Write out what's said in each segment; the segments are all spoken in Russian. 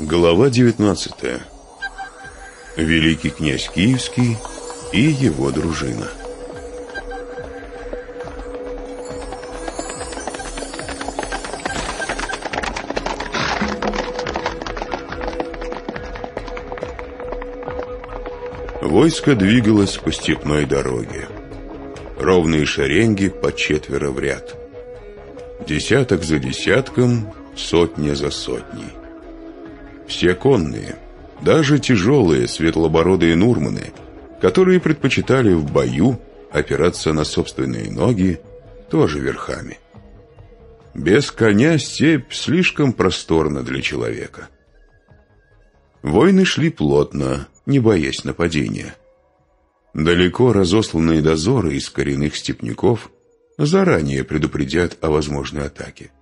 Глава 19. Великий князь Киевский и его дружина. Войско двигалось по степной дороге. Ровные шеренги по четверо в ряд. Десяток за десятком, сотня за сотней. Все конные, даже тяжелые светлобородые нурманы, которые предпочитали в бою опираться на собственные ноги, тоже верхами. Без коня степь слишком просторна для человека. Войны шли плотно, не боясь нападения. Далеко разосланные дозоры из коренных степняков заранее предупредят о возможной атаке.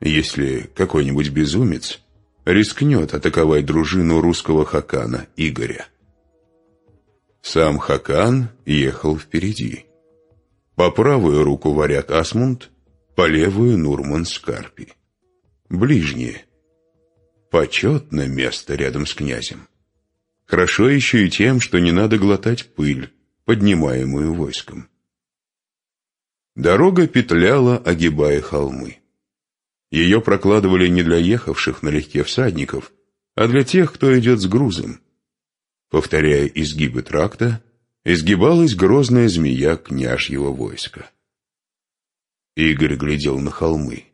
Если какой-нибудь безумец рискнет атаковать дружину русского хакана Игоря. Сам хакан ехал впереди. По правую руку варяг Асмунд, по левую Нурман Скарпи. Ближние. Почетное место рядом с князем. Хорошо еще и тем, что не надо глотать пыль, поднимаемую войском. Дорога петляла, огибая холмы. Ее прокладывали не для ехавших налегке всадников, а для тех, кто идет с грузом. Повторяя изгибы тракта, изгибалась грозная змея княжьего войска. Игорь глядел на холмы.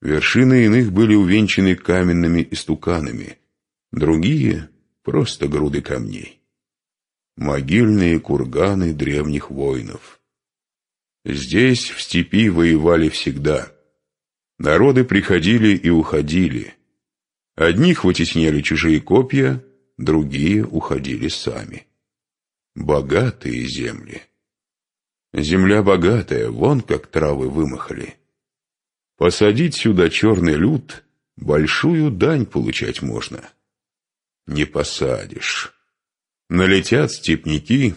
Вершины иных были увенчаны каменными истуканами, другие — просто груды камней. Могильные курганы древних воинов. Здесь, в степи, воевали всегда — Народы приходили и уходили. Одних вытесняли чужие копья, другие уходили сами. Богатые земли. Земля богатая, вон как травы вымахали. Посадить сюда черный люд, большую дань получать можно. Не посадишь. Налетят степняки,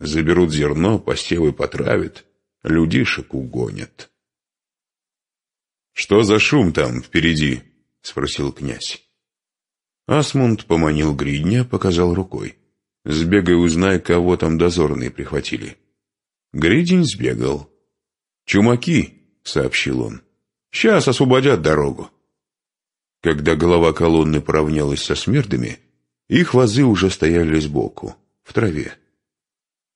заберут зерно, посевы потравят, людишек угонят. «Что за шум там впереди?» — спросил князь. Асмунд поманил гридня, показал рукой. «Сбегай, узнай, кого там дозорные прихватили». Гридень сбегал. «Чумаки», — сообщил он. «Сейчас освободят дорогу». Когда голова колонны поравнялась со смердами, их вазы уже стояли сбоку, в траве.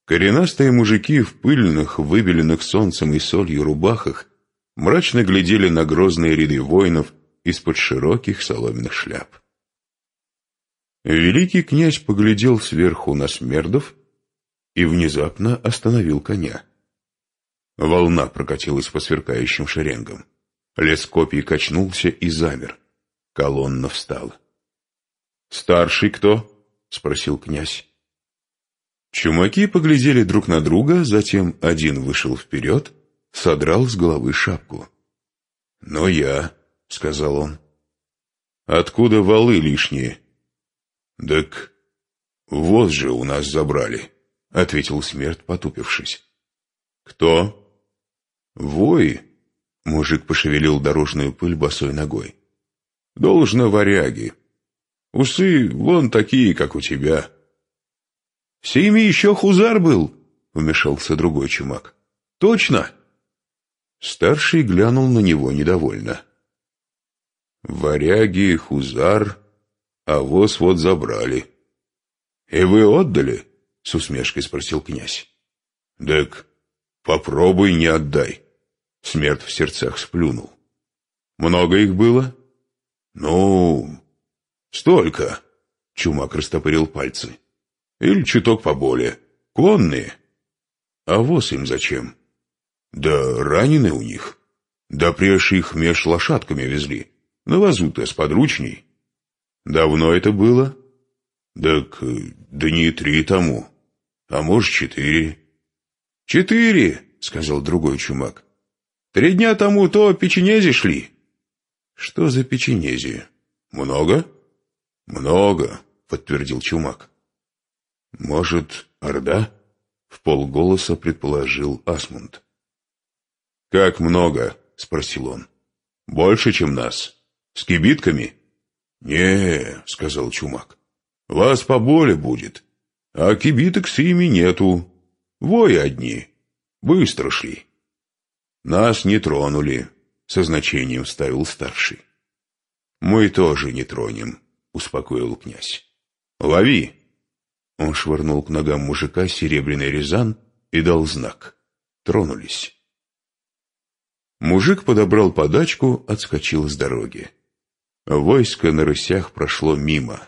Коренастые мужики в пыльных, выбеленных солнцем и солью рубахах мрачно глядели на грозные ряды воинов из-под широких соломенных шляп. Великий князь поглядел сверху на смердов и внезапно остановил коня. Волна прокатилась по сверкающим шеренгам. Лес копий качнулся и замер. Колонна встала. «Старший кто?» — спросил князь. Чумаки поглядели друг на друга, затем один вышел вперед — содрал с головы шапку. «Но я», — сказал он. «Откуда валы лишние?» «Так вот же у нас забрали», — ответил смерть, потупившись. «Кто?» «Вой», — мужик пошевелил дорожную пыль босой ногой. «Должно варяги. Усы вон такие, как у тебя». «В еще хузар был», — вмешался другой чумак. «Точно?» Старший глянул на него недовольно. «Варяги, хузар, а воз вот забрали». «И вы отдали?» — с усмешкой спросил князь. «Так попробуй не отдай». Смерть в сердцах сплюнул. «Много их было?» «Ну, столько», — Чумак растопырил пальцы. «Или чуток поболее. Конные. А воз им зачем?» Да ранены у них. Да прежде их меж лошадками везли. На вазу-то сподручней. Давно это было? Так да не три тому. А может, четыре. Четыре, сказал другой чумак. Три дня тому то печенези шли. Что за печенези? Много? Много, подтвердил чумак. Может, орда? В полголоса предположил Асмунд. «Как много?» — спросил он. «Больше, чем нас. С кибитками?» «Не», — сказал Чумак, — «вас поболе будет, а кибиток с ими нету. Вои одни, быстро шли». «Нас не тронули», — со значением вставил старший. «Мы тоже не тронем», — успокоил князь. «Лови!» Он швырнул к ногам мужика серебряный резан и дал знак. Тронулись. Мужик подобрал подачку, отскочил с дороги. Войско на рысях прошло мимо.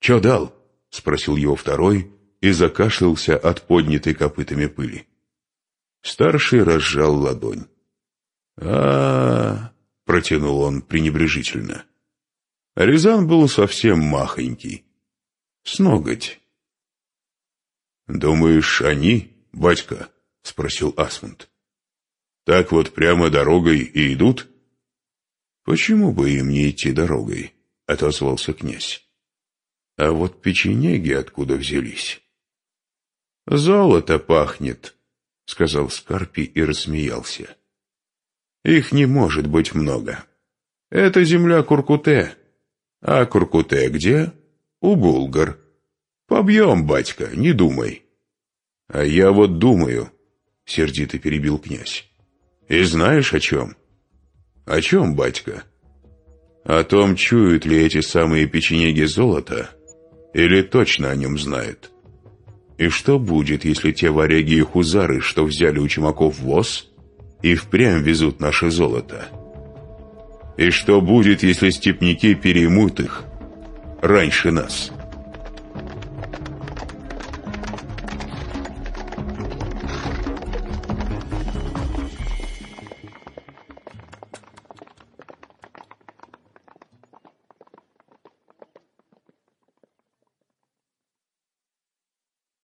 «Че дал?» — спросил его второй и закашлялся от поднятой копытами пыли. Старший разжал ладонь. а, протянул он пренебрежительно. Рязан был совсем махонький. С ноготь. «Думаешь, они, батька?» — спросил Асмунд. «Так вот прямо дорогой и идут?» «Почему бы им не идти дорогой?» — отозвался князь. «А вот печенеги откуда взялись?» «Золото пахнет», — сказал Скарпи и рассмеялся. «Их не может быть много. Это земля Куркуте. А Куркуте где? У булгар. Побьем, батька, не думай». «А я вот думаю», — сердито перебил князь. «И знаешь о чем?» «О чем, батька?» «О том, чуют ли эти самые печенеги золото, или точно о нем знают. И что будет, если те варяги и хузары, что взяли у чумаков воз, и впрямь везут наше золото? И что будет, если степняки переймут их раньше нас?»